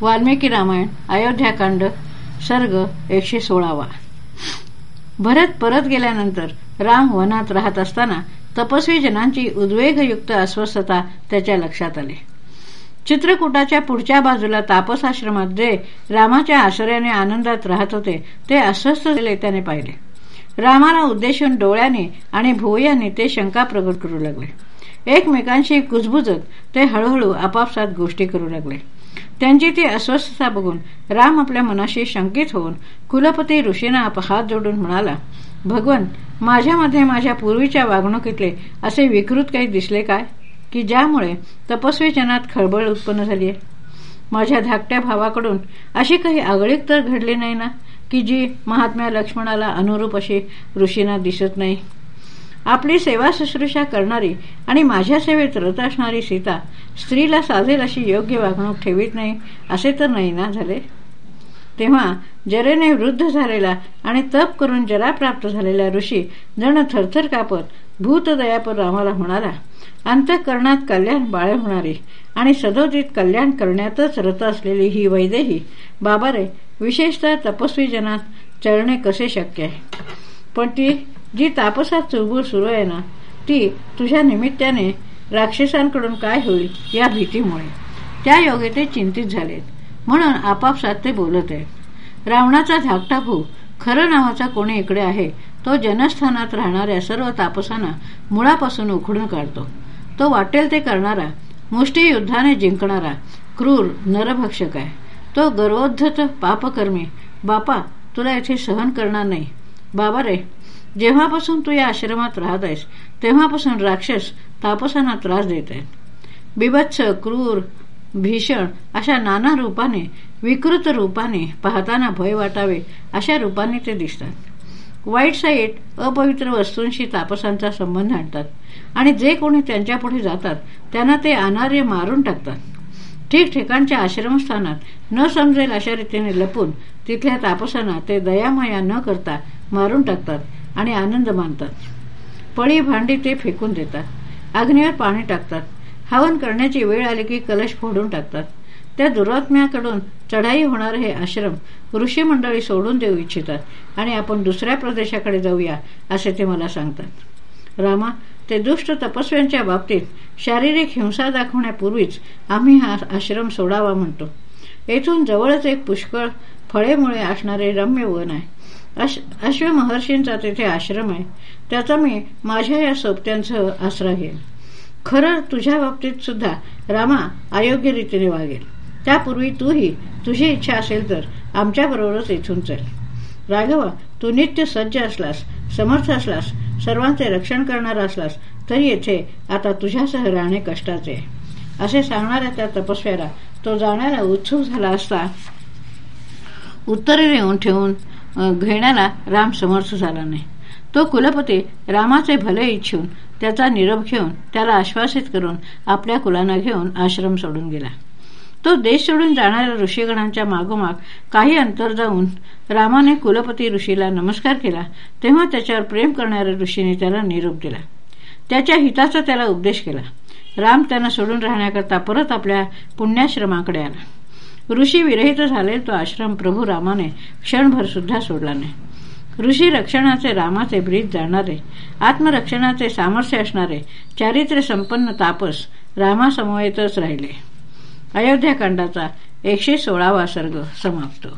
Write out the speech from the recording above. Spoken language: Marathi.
वाल्मिकी रामायण अयोध्याकांड सर्ग एकशे सोळावा. भरत परत गेल्यानंतर राम वनात राहत असताना तपस्वी जनांची उद्वेगयुक्त अस्वस्थता त्याच्या लक्षात आली. चित्रकूटाच्या पुढच्या बाजूला तापसाश्रमात जे रामाच्या आश्रयाने आनंदात राहत होते ते अस्वस्थ झाले त्याने पाहिले. रामाला उद्देशून डोळ्याने आणि भुवयाने ते शंका प्रकट करू लागले. एकमेकांशी कुजबुजत ते हळूहळू आपापसात गोष्टी करू लागले. त्यांची ती अस्वस्थता बघून राम आपल्या मनाशी शंकित होऊन कुलपती ऋषीना हात जोडून म्हणाला भगवन माझ्यामध्ये माझ्या पूर्वीच्या वागणुकीतले असे विकृत काही दिसले काय? की ज्यामुळे तपस्वी जनात खळबळ उत्पन्न झाली आहे माझ्या धाकट्या भावाकडून अशी काही आगळीक तर घडली नाही ना की जी महात्म्या लक्ष्मणाला अनुरूप अशी ऋषींना दिसत नाही? आपली सेवा शुश्रूषा करणारी आणि माझ्या सेवेत रत असणारी सीता स्त्रीला साधेल अशी योग्य वागणूक ठेवीत नाही असे तर नाही ना झाले? तेव्हा जरेने वृद्ध झालेला आणि तप करून जरा प्राप्त झालेला ऋषी जण थरथर कापत भूतदयापर रामाला होणारा अंतःकरणात कल्याण बाळे होणारी आणि सदोदित कल्याण करण्यातच रत असलेली ही वैदेही बाबारे विशेषतः तपस्वी जनात चळणे कसे शक्य आहे? पण ती जी तापसात चुळबुळ सुरू आहे ना ती तुझ्या निमित्ताने राक्षसांकडून काय होईल या भीतीमुळे. त्या योगे ते चिंतित झालेत. म्हणून आपापसात ते बोलत आहेत. रावणाचा धाकटा भाऊ खरं नावाचा कोणी इकडे आहे तो जनस्थानात राहणाऱ्या सर्व तापसांना मुळापासून उखडून काढतो. तो वाटेल ते करणारा मुष्टीयुद्धाने जिंकणारा क्रूर नरभक्षक आहे. तो गर्वोद्धत पापकर्मी बापा तुला येथे सहन करणार नाही. बाबा रे जेव्हापासून तू या आश्रमात राहत आहेस तेव्हापासून राक्षस तापसांना त्रास देत आहेत बिभत्स क्रूर भीषण अशा नाना रूपाने विकृत रूपाने पाहताना भय वाटावे अशा रूपाने ते दिसतात. वाईट साईट अपवित्र वस्तूंशी तापसांचा संबंध आणतात आणि जे कोणी त्यांच्यापुढे जातात त्यांना ते अनार्य मारून टाकतात. ठिकठिकाणच्या आश्रमस्थानात न समजेल अशा रीतीने लपून तिथल्या तापसांना ते दयामया न करता मारून टाकतात. आणि आनंद मानतात. पळी भांडी ते फेकून देतात. अग्नीवर पाणी टाकतात. हवन करण्याची वेळ आली की कलश फोडून टाकतात. त्या दुरात्म्याकडून चढाई होणारे हे आश्रम ऋषी मंडळी सोडून देऊ इच्छितात आणि आपण दुसऱ्या प्रदेशाकडे जाऊया असे ते मला सांगतात. रामा ते दुष्ट तपस्व्यांच्या बाबतीत शारीरिक हिंसा दाखवण्यापूर्वीच आम्ही हा आश्रम सोडावा म्हणतो. येथून जवळच एक पुष्कळ फळेमुळे असणारे रम्य वन आहे. अश्व महर्षींचा तेथे आश्रम आहे. त्याचा मी माझ्या या सोबत्यांसह आसरा घेईन. खरं तुझ्या बाबतीत सुद्धा रामा अयोग्य रीतीने वागेल. त्यापूर्वी तूही तुझी इच्छा असेल तर आमच्याबरोबरच इथून चल. राघवा तू नित्य सज्ज असलास समर्थ असलास सर्वांचे रक्षण करणारा असलास तरी येथे आता तुझ्यासह राहणे कष्टाचे असे सांगणाऱ्या त्या तपस्व्याला तो जाण्याला उत्सुक झाला असता उत्तरेने येऊन ठेवून घेण्याला राम समर्थ झाला नाही. तो कुलपती रामाचे भले इच्छून त्याचा निरोप घेऊन त्याला आश्वासित करून आपल्या कुलांना घेऊन आश्रम सोडून गेला. तो देश सोडून जाणाऱ्या ऋषीगणांच्या मागोमाग काही अंतर जाऊन रामाने कुलपती ऋषीला नमस्कार केला तेव्हा त्याच्यावर प्रेम करणाऱ्या ऋषीने त्याला निरोप दिला. त्याच्या हिताचा त्याला उपदेश केला. राम त्यांना सोडून राहण्याकरता परत आपल्या पुण्याश्रमाकडे आला. ऋषी विरहित झाले तो आश्रम प्रभू रामाने क्षणभर सुद्धा सोडला नाही. ऋषी रक्षणाचे रामाचे ब्रीत जाणारे आत्मरक्षणाचे सामर्थ्य असणारे चारित्र्य संपन्न तापस रामासमवेतच राहिले. अयोध्याकांडाचा एकशे सोळावा सर्ग समाप्तो.